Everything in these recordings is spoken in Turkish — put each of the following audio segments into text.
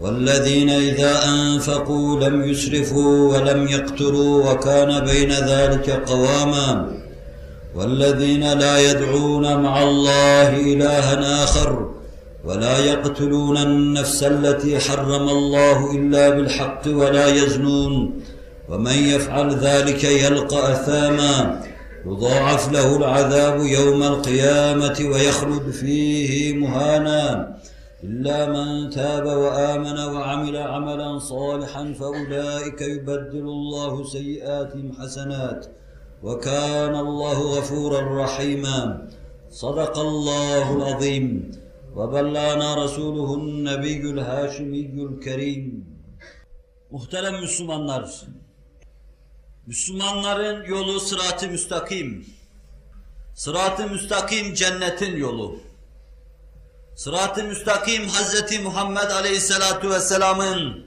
والذين إذا أنفقوا لم يسرفوا ولم يقتروا وكان بين ذلك قواما والذين لا يدعون مع الله إلها آخر ولا يقتلون النفس التي حرم الله إلا بالحق ولا يزنون ومن يفعل ذلك يلقى أثاما يضاعف له العذاب يوم القيامة ويخلد فيه مهانا الا من تاب وامن وعمل عملا صالحا فاولئك يبدل الله سيئاتهم حسنات وكان الله غفورا رحيما صدق الله العظيم وبلغنا رسوله النبي الهاشمي الكريم Muhterem Müslümanlar, Müslümanların yolu sırat-ı müstakim. Sırat-ı müstakim cennetin yolu. Sırat-ı müstakim Hz. Muhammed Aleyhisselatu Vesselam'ın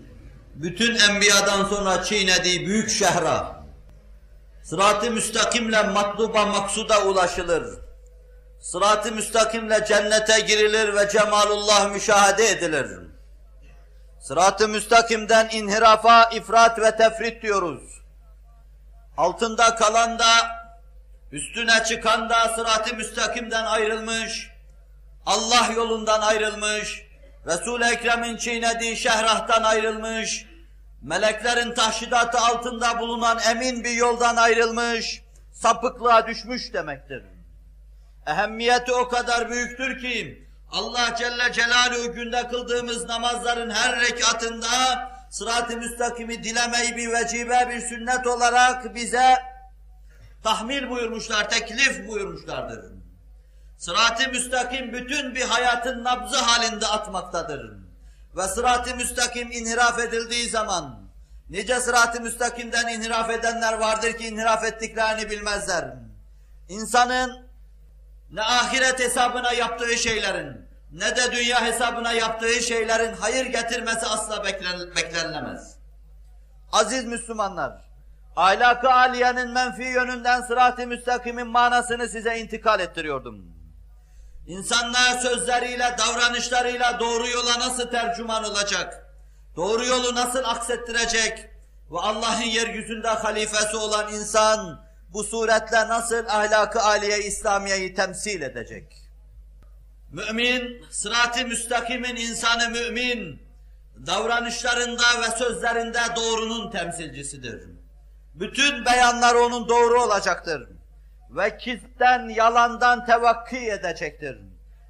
bütün enbiyadan sonra çiğnediği büyük şehra. Sırat-ı müstakimle matluba maksuda ulaşılır. Sırat-ı müstakimle cennete girilir ve cemalullah müşahede edilir. Sırat-ı müstakimden inhirafa, ifrat ve tefrit diyoruz. Altında kalan da, üstüne çıkan da sırat-ı müstakimden ayrılmış, Allah yolundan ayrılmış, Resul-i Ekrem'in çiğnediği şehrahtan ayrılmış, meleklerin tahşidatı altında bulunan emin bir yoldan ayrılmış, sapıklığa düşmüş demektir. Ehemmiyeti o kadar büyüktür ki Allah Celle Celaluhu günde kıldığımız namazların her rekatında sırat-ı müstakimi dilemeyi bir vecibe, bir sünnet olarak bize tahmil buyurmuşlar, teklif buyurmuşlardır. Sırat-ı müstakim bütün bir hayatın nabzı halinde atmaktadır. Ve sırat-ı müstakim inhiraf edildiği zaman, nice sırat-ı müstakimden inhiraf edenler vardır ki inhiraf ettiklerini bilmezler. İnsanın ne ahiret hesabına yaptığı şeylerin, ne de dünya hesabına yaptığı şeylerin hayır getirmesi asla beklen beklenilemez. Aziz Müslümanlar, ahlak-ı aliyenin menfi yönünden sırat-ı müstakimin manasını size intikal ettiriyordum. İnsanlar sözleriyle, davranışlarıyla doğru yola nasıl tercüman olacak? Doğru yolu nasıl aksettirecek? Ve Allah'ın yeryüzünde halifesi olan insan, bu suretle nasıl ahlak-ı aliye İslamiye'yi temsil edecek? Mümin, sırat-ı müstakimin insanı mümin, davranışlarında ve sözlerinde doğrunun temsilcisidir. Bütün beyanlar onun doğru olacaktır. Ve kizden, yalandan tevakki edecektir.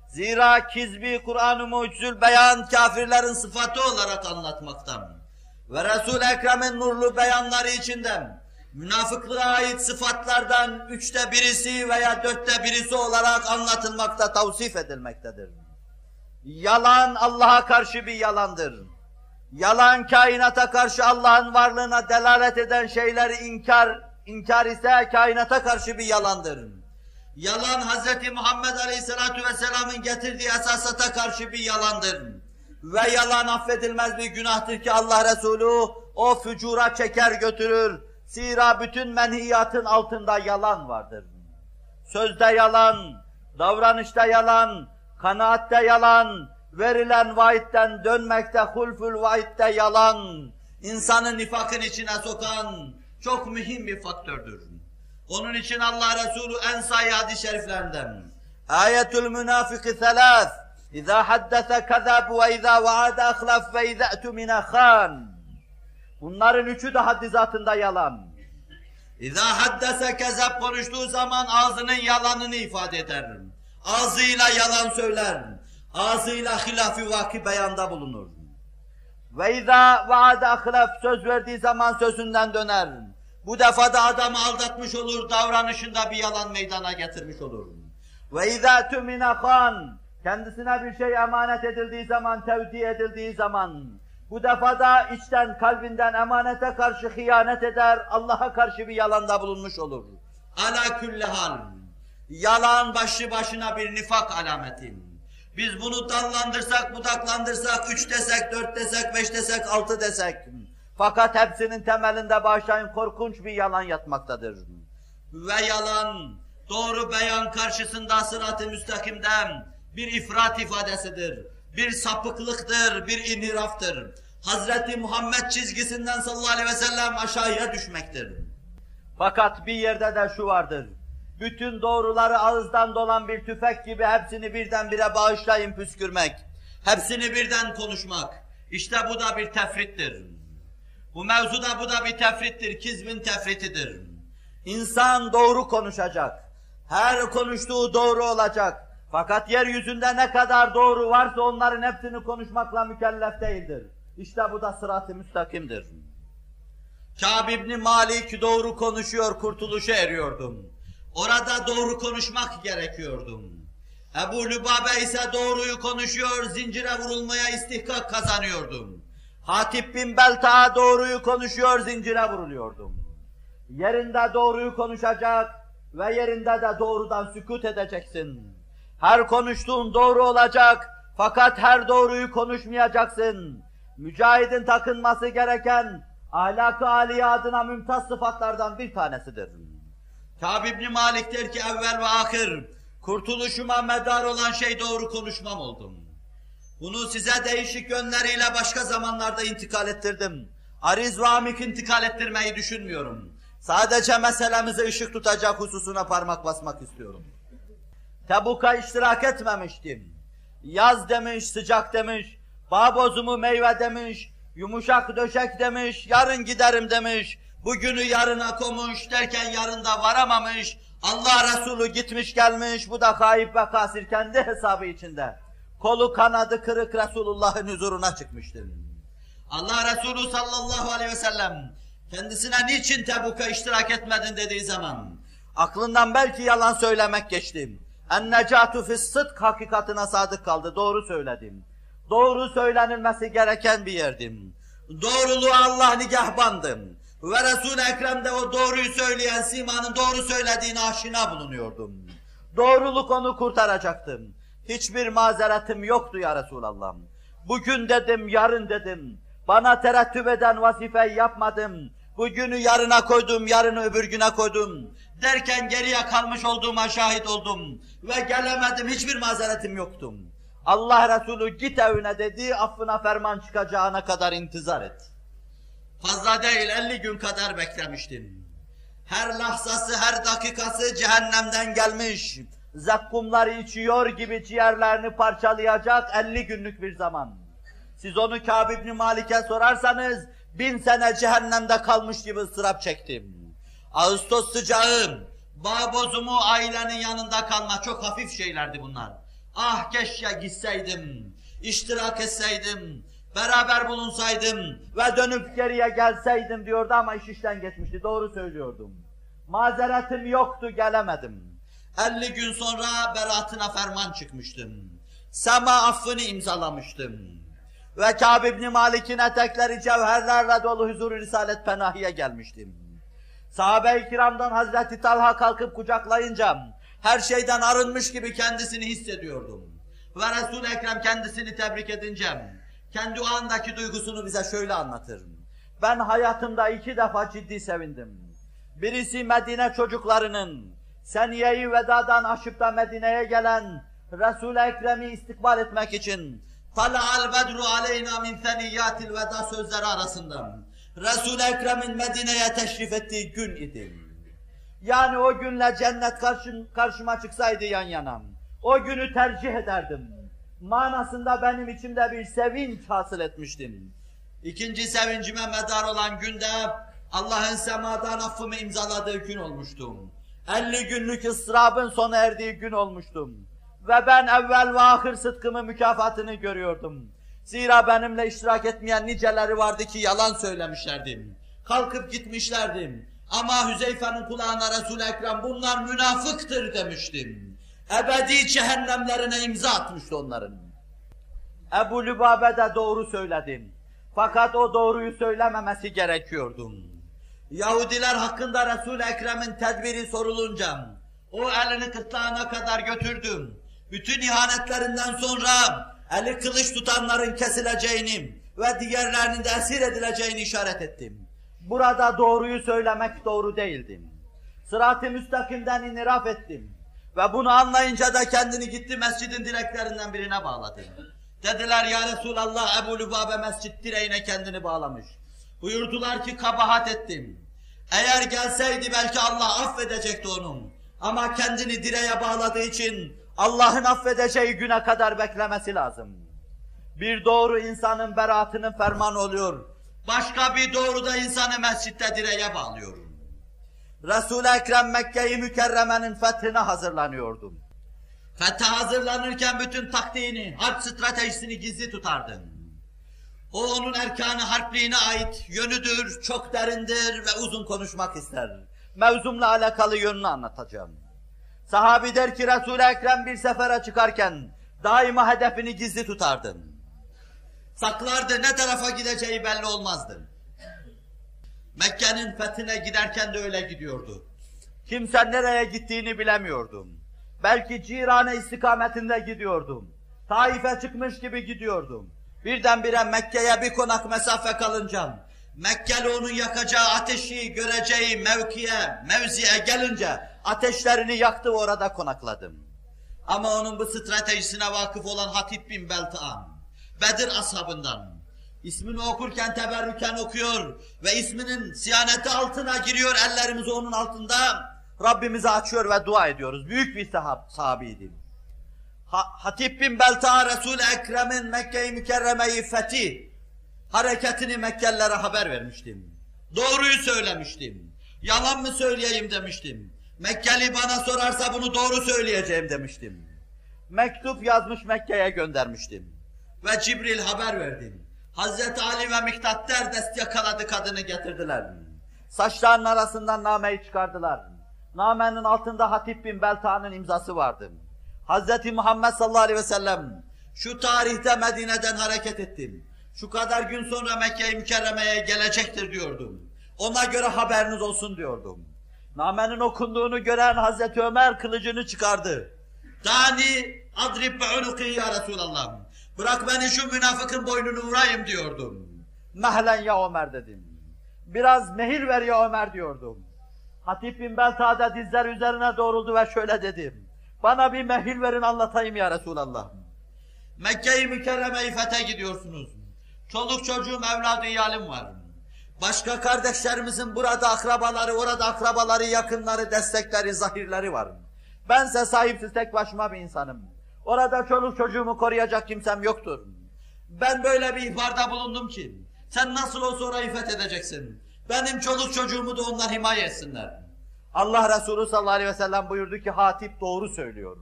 Zira kizbi Kur'an-ı Mucizül Beyan kafirlerin sıfatı olarak anlatmaktan ve Resul-i Ekrem'in nurlu beyanları içinden münafıklığa ait sıfatlardan üçte birisi veya dörtte birisi olarak anlatılmakta, tavsif edilmektedir. Yalan Allah'a karşı bir yalandır. Yalan kainata karşı Allah'ın varlığına delalet eden şeyleri inkar, inkar ise kainata karşı bir yalandır. Yalan Hz. Muhammed Aleyhisselatü Vesselam'ın getirdiği esasata karşı bir yalandır. Ve yalan affedilmez bir günahtır ki Allah Resulü o fücura çeker götürür. Zira bütün menhiyatın altında yalan vardır. Sözde yalan, davranışta yalan, kanaatte yalan, verilen vaitten dönmekte hulful vaitte yalan, insanı nifakın içine sokan çok mühim bir faktördür. Onun için Allah Resulü en sayı hadis-i şeriflerinden Ayetül münafiki selâs İzâ haddese kezeb ve izâ vaade ahlaf ve izâ etumine khan Bunların üçü de haddizatında yalan. İzâ haddese kezeb konuştuğu zaman ağzının yalanını ifade eder. Ağzıyla yalan söyler. Ağzıyla hilafi vaki beyanda bulunur. Ve izâ vaade ahlaf söz verdiği zaman sözünden döner. Bu defa da adamı aldatmış olur, davranışında bir yalan meydana getirmiş olur. Ve izâ tümine khan kendisine bir şey emanet edildiği zaman, tevdi edildiği zaman, bu defa da içten, kalbinden emanete karşı hıyanet eder, Allah'a karşı bir yalanda bulunmuş olur. Ala külli hal. Yalan başlı başına bir nifak alameti. Biz bunu dallandırsak, budaklandırsak, üç desek, dört desek, beş desek, altı desek. Fakat hepsinin temelinde başlayın korkunç bir yalan yatmaktadır. Ve yalan, doğru beyan karşısında sırat-ı müstakimden bir ifrat ifadesidir. Bir sapıklıktır, bir inhiraftır. Hazreti Muhammed çizgisinden sallallahu aleyhi ve sellem aşağıya düşmektir. Fakat bir yerde de şu vardır. Bütün doğruları ağızdan dolan bir tüfek gibi hepsini birdenbire bağışlayın püskürmek. Hepsini birden konuşmak. İşte bu da bir tefrittir. Bu mevzuda bu da bir tefrittir, kizbin tefritidir. İnsan doğru konuşacak. Her konuştuğu doğru olacak. Fakat yeryüzünde ne kadar doğru varsa onların hepsini konuşmakla mükellef değildir. İşte bu da sırat-ı müstakimdir. Kâb İbni Malik doğru konuşuyor, kurtuluşa eriyordum. Orada doğru konuşmak gerekiyordum. Ebu Lübabe ise doğruyu konuşuyor, zincire vurulmaya istihkak kazanıyordum. Hatip bin Belta'a doğruyu konuşuyor, zincire vuruluyordum. Yerinde doğruyu konuşacak ve yerinde de doğrudan sükut edeceksin. Her konuştuğun doğru olacak fakat her doğruyu konuşmayacaksın. Mücahidin takınması gereken ahlak-ı aliye adına mümtaz sıfatlardan bir tanesidir. Kâb İbni Malik der ki evvel ve ahir kurtuluşuma medar olan şey doğru konuşmam oldum. Bunu size değişik yönleriyle başka zamanlarda intikal ettirdim. Ariz ve amik intikal ettirmeyi düşünmüyorum. Sadece meselemize ışık tutacak hususuna parmak basmak istiyorum. Tebuk'a iştirak etmemiştim. Yaz demiş, sıcak demiş, bağ bozumu meyve demiş, yumuşak döşek demiş, yarın giderim demiş, bugünü yarına komuş derken yarında varamamış, Allah Resulü gitmiş gelmiş, bu da kayıp ve kasir kendi hesabı içinde. Kolu kanadı kırık Resulullah'ın huzuruna çıkmıştır. Allah Resulü sallallahu aleyhi ve sellem kendisine niçin Tebuk'a iştirak etmedin dediği zaman aklından belki yalan söylemek geçtim. En-necatu fis-sıdk hakikatına sadık kaldı. Doğru söyledim. Doğru söylenilmesi gereken bir yerdim. Doğruluğu Allah nigahbandım. Ve Resul-i Ekrem'de o doğruyu söyleyen Sima'nın doğru söylediğine aşina bulunuyordum. Doğruluk onu kurtaracaktım. Hiçbir mazeretim yoktu ya Resulallah. Bugün dedim, yarın dedim. Bana terettüp eden vazifeyi yapmadım. Bugünü yarına koydum, yarını öbür güne koydum. Derken geriye kalmış olduğuma şahit oldum. Ve gelemedim, hiçbir mazeretim yoktu. Allah Resulü git evine dedi, affına ferman çıkacağına kadar intizar et. Fazla değil, 50 gün kadar beklemiştim. Her lahzası, her dakikası cehennemden gelmiş. Zakkumları içiyor gibi ciğerlerini parçalayacak 50 günlük bir zaman. Siz onu Kâb İbni Malik'e sorarsanız, bin sene cehennemde kalmış gibi ıstırap çektim. Ağustos sıcağı, bağ bozumu, ailenin yanında kalma çok hafif şeylerdi bunlar. Ah keşke gitseydim, iştirak etseydim, beraber bulunsaydım ve dönüp geriye gelseydim diyordu ama iş işten geçmişti. Doğru söylüyordum. Mazeretim yoktu, gelemedim. 50 gün sonra beraatına ferman çıkmıştım. Sema affını imzalamıştım. Ve Kâb İbni Malik'in etekleri cevherlerle dolu huzur Risalet Penahi'ye gelmiştim. Sahabe-i kiramdan Hazreti Talha kalkıp kucaklayınca her şeyden arınmış gibi kendisini hissediyordum. Ve Resul-i Ekrem kendisini tebrik edince kendi o andaki duygusunu bize şöyle anlatır. Ben hayatımda iki defa ciddi sevindim. Birisi Medine çocuklarının Seniye-i Veda'dan aşıp da Medine'ye gelen Resul-i Ekrem'i istikbal etmek için Tala'al bedru aleyna min seniyyatil veda sözleri arasında Resul-i Ekrem'in Medine'ye teşrif ettiği gün idi. Yani o günle cennet karşın, karşıma çıksaydı yan yana. O günü tercih ederdim. Manasında benim içimde bir sevinç hasıl etmiştim. İkinci sevincime medar olan günde Allah'ın semadan affımı imzaladığı gün olmuştum. 50 günlük ıstırabın sona erdiği gün olmuştum. Ve ben evvel ve ahir sıdkımın mükafatını görüyordum. Zira benimle iştirak etmeyen niceleri vardı ki yalan söylemişlerdim. Kalkıp gitmişlerdim. Ama Hüzeyfe'nin kulağına Resul-i Ekrem bunlar münafıktır demiştim. Ebedi cehennemlerine imza atmıştı onların. Ebu Lübabe de doğru söyledim. Fakat o doğruyu söylememesi gerekiyordu. Yahudiler hakkında Resul-i Ekrem'in tedbiri sorulunca o elini kırtlağına kadar götürdüm. Bütün ihanetlerinden sonra eli kılıç tutanların kesileceğini ve diğerlerinin de esir edileceğini işaret ettim. Burada doğruyu söylemek doğru değildim. Sırat-ı müstakimden iniraf ettim. Ve bunu anlayınca da kendini gitti mescidin direklerinden birine bağladı. Dediler ya Resulallah Ebu Lübabe mescid direğine kendini bağlamış. Buyurdular ki kabahat ettim. Eğer gelseydi belki Allah affedecekti onun. Ama kendini direğe bağladığı için Allah'ın affedeceği güne kadar beklemesi lazım. Bir doğru insanın beraatının fermanı oluyor. Başka bir doğru da insanı mescitte direğe bağlıyor. Resul-i Ekrem Mekke-i Mükerreme'nin fethine hazırlanıyordu. Fethe hazırlanırken bütün taktiğini, harp stratejisini gizli tutardı. O onun erkanı harpliğine ait yönüdür, çok derindir ve uzun konuşmak ister. Mevzumla alakalı yönünü anlatacağım. Sahabi der ki Resul-i Ekrem bir sefere çıkarken daima hedefini gizli tutardı. Saklardı, ne tarafa gideceği belli olmazdı. Mekke'nin fethine giderken de öyle gidiyordu. Kimse nereye gittiğini bilemiyordum. Belki Cirane istikametinde gidiyordum. Taif'e çıkmış gibi gidiyordum. Birdenbire Mekke'ye bir konak mesafe kalınca, Mekkeli onun yakacağı ateşi göreceği mevkiye, mevziye gelince ateşlerini yaktı orada konakladım. Ama onun bu stratejisine vakıf olan Hatip bin Beltaan, Bedir ashabından, ismini okurken teberrüken okuyor ve isminin siyaneti altına giriyor, ellerimizi onun altında Rabbimize açıyor ve dua ediyoruz. Büyük bir sahab, sahabiydi. Ha, Hatip bin Belta Resul-i Ekrem'in Mekke-i Mükerreme'yi fethi hareketini Mekkelilere haber vermiştim. Doğruyu söylemiştim. Yalan mı söyleyeyim demiştim. Mekkeli bana sorarsa bunu doğru söyleyeceğim demiştim. Mektup yazmış Mekke'ye göndermiştim. Ve Cibril haber verdim. Hazreti Ali ve Miktat derdest yakaladı kadını getirdiler. Saçlarının arasından nameyi çıkardılar. Namenin altında Hatip bin Belta'nın imzası vardı. Hz. Muhammed sallallahu aleyhi ve sellem şu tarihte Medine'den hareket ettim. Şu kadar gün sonra Mekke-i Mükerreme'ye gelecektir diyordum. Ona göre haberiniz olsun diyordum. Namenin okunduğunu gören Hazreti Ömer kılıcını çıkardı. Dani adrib be'unuki ya Resulallah. Bırak beni şu münafıkın boynunu vurayım diyordum. Mehlen ya Ömer dedim. Biraz mehir ver ya Ömer diyordum. Hatip bin Belta'da dizler üzerine doğruldu ve şöyle dedim. Bana bir mehil verin anlatayım ya Resulallah. Mekke-i Mükerreme'yi fethe gidiyorsunuz. Çoluk çocuğum, evladı, iyalim var. Başka kardeşlerimizin burada akrabaları, orada akrabaları, yakınları, destekleri, zahirleri var. Bense sahipsiz tek başıma bir insanım. Orada çoluk çocuğumu koruyacak kimsem yoktur. Ben böyle bir ihbarda bulundum ki, sen nasıl olsa orayı fethedeceksin. Benim çoluk çocuğumu da onlar himaye etsinler. Allah Resulü sallallahu aleyhi ve sellem buyurdu ki Hatip doğru söylüyor.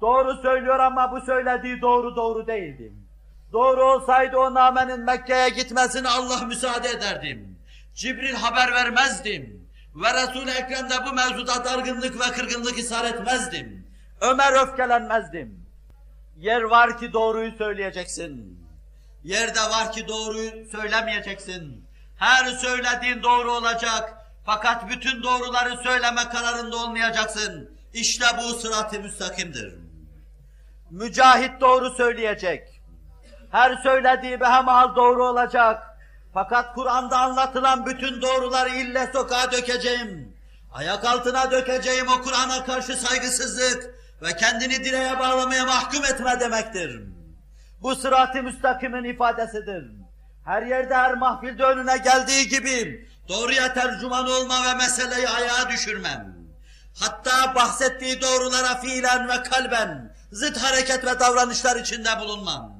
Doğru söylüyor ama bu söylediği doğru doğru değildi. Doğru olsaydı o namenin Mekke'ye gitmesine Allah müsaade ederdim. Cibril haber vermezdim. Ve Resul-i Ekrem'de bu mevzuda dargınlık ve kırgınlık ishar etmezdim. Ömer öfkelenmezdim. Yer var ki doğruyu söyleyeceksin. Yerde var ki doğruyu söylemeyeceksin. Her söylediğin doğru olacak. Fakat bütün doğruları söyleme kararında olmayacaksın. İşte bu sırat-ı müstakimdir. Mücahit doğru söyleyecek. Her söylediği behemahal doğru olacak. Fakat Kur'an'da anlatılan bütün doğruları ille sokağa dökeceğim. Ayak altına dökeceğim o Kur'an'a karşı saygısızlık ve kendini direğe bağlamaya mahkum etme demektir. Bu sırat-ı müstakimin ifadesidir. Her yerde her mahfilde önüne geldiği gibi doğruya tercüman olma ve meseleyi ayağa düşürmem. Hatta bahsettiği doğrulara fiilen ve kalben zıt hareket ve davranışlar içinde bulunmam.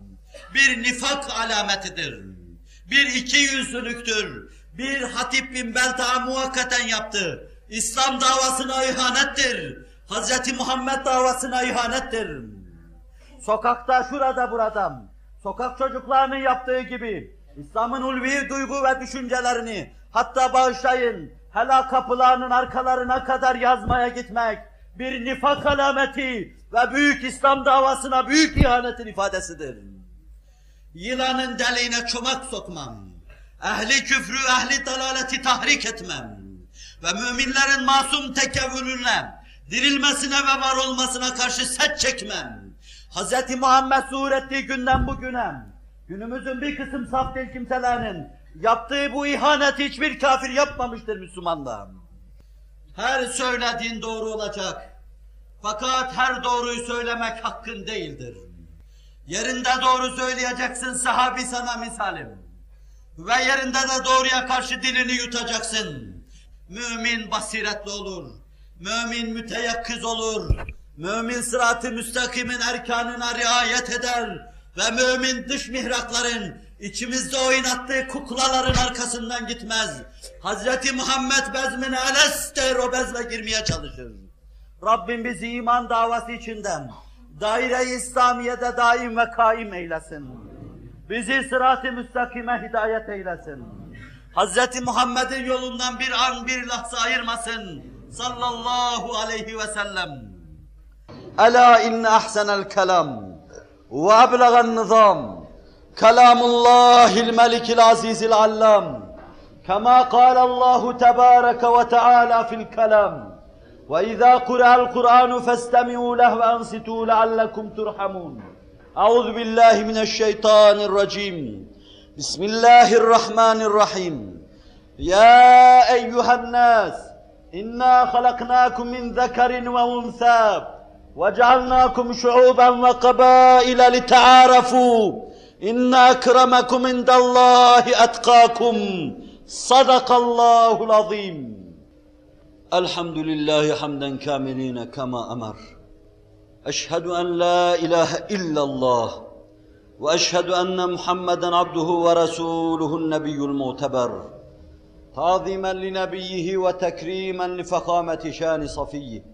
Bir nifak alametidir. Bir iki yüzlülüktür. Bir Hatip bin Belta muhakkaten yaptı. İslam davasına ihanettir. Hz. Muhammed davasına ihanettir. Sokakta şurada burada, sokak çocuklarının yaptığı gibi İslam'ın ulvi duygu ve düşüncelerini hatta bağışlayın helak kapılarının arkalarına kadar yazmaya gitmek bir nifak alameti ve büyük İslam davasına büyük ihanetin ifadesidir. Yılanın deliğine çomak sokmam, ehli küfrü, ehli dalaleti tahrik etmem ve müminlerin masum tekevvülüne, dirilmesine ve var olmasına karşı set çekmem. Hz. Muhammed zuhur ettiği günden bugüne, günümüzün bir kısım saf değil kimselerinin yaptığı bu ihaneti hiçbir kafir yapmamıştır Müslümanlar. Her söylediğin doğru olacak. Fakat her doğruyu söylemek hakkın değildir. Yerinde doğru söyleyeceksin sahabi sana misalim. Ve yerinde de doğruya karşı dilini yutacaksın. Mümin basiretli olur. Mümin müteyakkız olur. Mümin sırat-ı müstakimin erkanına riayet eder. Ve mümin dış mihrakların, içimizde oynattığı kuklaların arkasından gitmez. Hazreti Muhammed bezmine eles der, o bezle girmeye çalışır. Rabbim bizi iman davası içinden, daire-i İslamiye'de daim ve kaim eylesin. Bizi sırat-ı müstakime hidayet eylesin. Hazreti Muhammed'in yolundan bir an bir lahza ayırmasın. Sallallahu aleyhi ve sellem. Ela inne ahsenel kelam ve eblegan nizam. Kelamullahil melikil azizil allam. Kema kâlallahu tebâreke ve teâlâ fil kelam. وإذا قرأ القرآن فاستمعوا له وأنصتوا لعلكم ترحمون أعوذ بالله من الشيطان الرجيم بسم الله الرحمن الرحيم يا أيها الناس إنا خلقناكم من ذكر وأنثى وجعلناكم شعوبا وقبائل لتعارفوا إن أكرمكم عند الله أتقاكم صدق الله العظيم. الحمد لله حمدا كاملين كما أمر. أشهد أن لا إله إلا الله وأشهد أن محمدا عبده ورسوله النبي المعتبر. تعظيما لنبيه وتكريما لفخامة شان صفيه.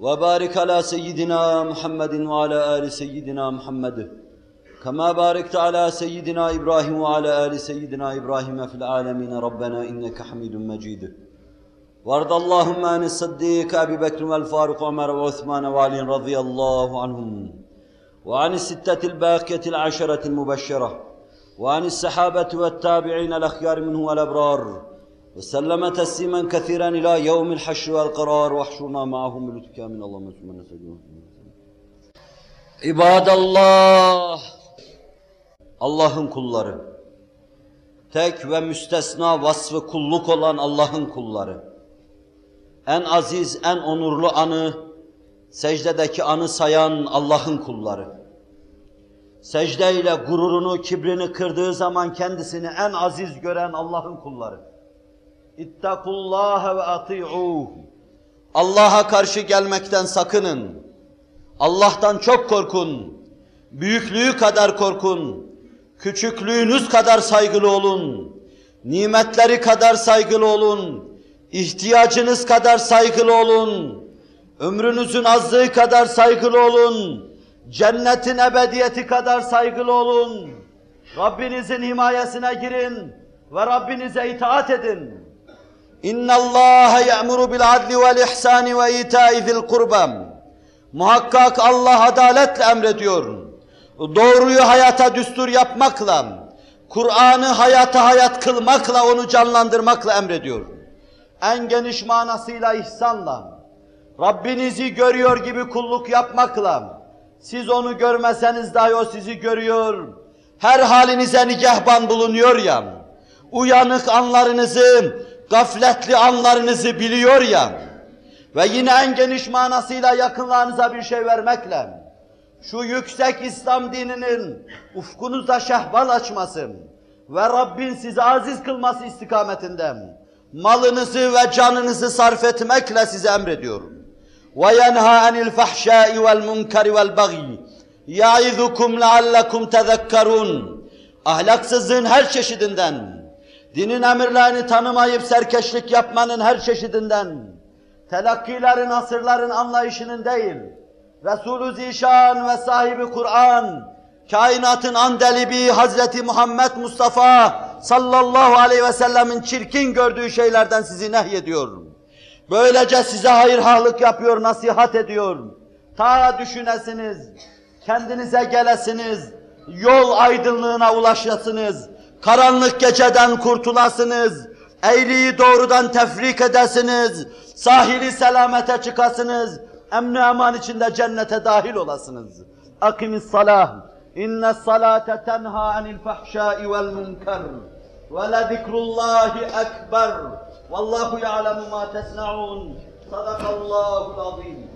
وبارك على سيدنا محمد وعلى آل سيدنا محمد. كما باركت على سيدنا إبراهيم وعلى آل سيدنا إبراهيم في العالمين. ربنا إنك حميد مجيد. وارض اللهم عن الصديق أبي بكر والفاروق وعمر وعثمان وعلي رضي الله عنهم. وعن الستة الباقية العشرة المبشرة. وعن السحابة والتابعين الأخيار منه والأبرار. وسلم تسليما كثيرا إلى يوم الحشر والقرار واحشرنا معهم بلطفك من اللهم سبحانه عباد الله Allah'ın kulları, tek ve müstesna vasfı kulluk olan Allah'ın kulları, en aziz, en onurlu anı, secdedeki anı sayan Allah'ın kulları. secdeyle gururunu, kibrini kırdığı zaman kendisini en aziz gören Allah'ın kulları. İttakullâhe ve ati'ûh. Allah'a karşı gelmekten sakının. Allah'tan çok korkun. Büyüklüğü kadar korkun. Küçüklüğünüz kadar saygılı olun. Nimetleri kadar saygılı olun. İhtiyacınız kadar saygılı olun. Ömrünüzün azlığı kadar saygılı olun. Cennetin ebediyeti kadar saygılı olun. Rabbinizin himayesine girin ve Rabbinize itaat edin. İnna Allah ya'muru bil adli vel ihsani ve ita'i zil kurba. Muhakkak Allah adaletle emrediyor. Doğruyu hayata düstur yapmakla, Kur'an'ı hayata hayat kılmakla, onu canlandırmakla emrediyor. En geniş manasıyla ihsanla, Rabbinizi görüyor gibi kulluk yapmakla, siz onu görmeseniz dahi o sizi görüyor, her halinize nigahban bulunuyor ya, uyanık anlarınızı, gafletli anlarınızı biliyor ya, ve yine en geniş manasıyla yakınlarınıza bir şey vermekle, şu yüksek İslam dininin ufkunuzda şehbal açması ve Rabbin sizi aziz kılması istikametinde malınızı ve canınızı sarf etmekle size emrediyorum. وَيَنْهَا عَنِ الْفَحْشَاءِ وَالْمُنْكَرِ وَالْبَغْيِ يَعِذُكُمْ لَعَلَّكُمْ تَذَكَّرُونَ Ahlaksızlığın her çeşidinden, dinin emirlerini tanımayıp serkeşlik yapmanın her çeşidinden, telakkilerin, asırların anlayışının değil, Resulü Zişan ve sahibi Kur'an, kainatın andelibi Hazreti Muhammed Mustafa sallallahu aleyhi ve sellemin çirkin gördüğü şeylerden sizi nehyediyor. Böylece size hayırhalık yapıyor, nasihat ediyor. Ta düşünesiniz, kendinize gelesiniz, yol aydınlığına ulaşasınız, karanlık geceden kurtulasınız, eğriyi doğrudan tefrik edesiniz, sahili selamete çıkasınız, emni eman içinde cennete dahil olasınız. Akimis salah. İnne salate tenha anil fahşai vel münker. Ve le zikrullahi ekber. Vallahu ya'lemu ma tesna'un. Sadakallahul azim.